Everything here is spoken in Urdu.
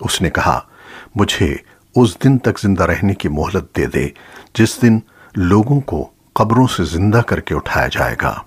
اس نے کہا، مجھے اس دن تک زندہ رہنے کی مہلت دے دے جس دن لوگوں کو قبروں سے زندہ کر کے اٹھایا جائے گا۔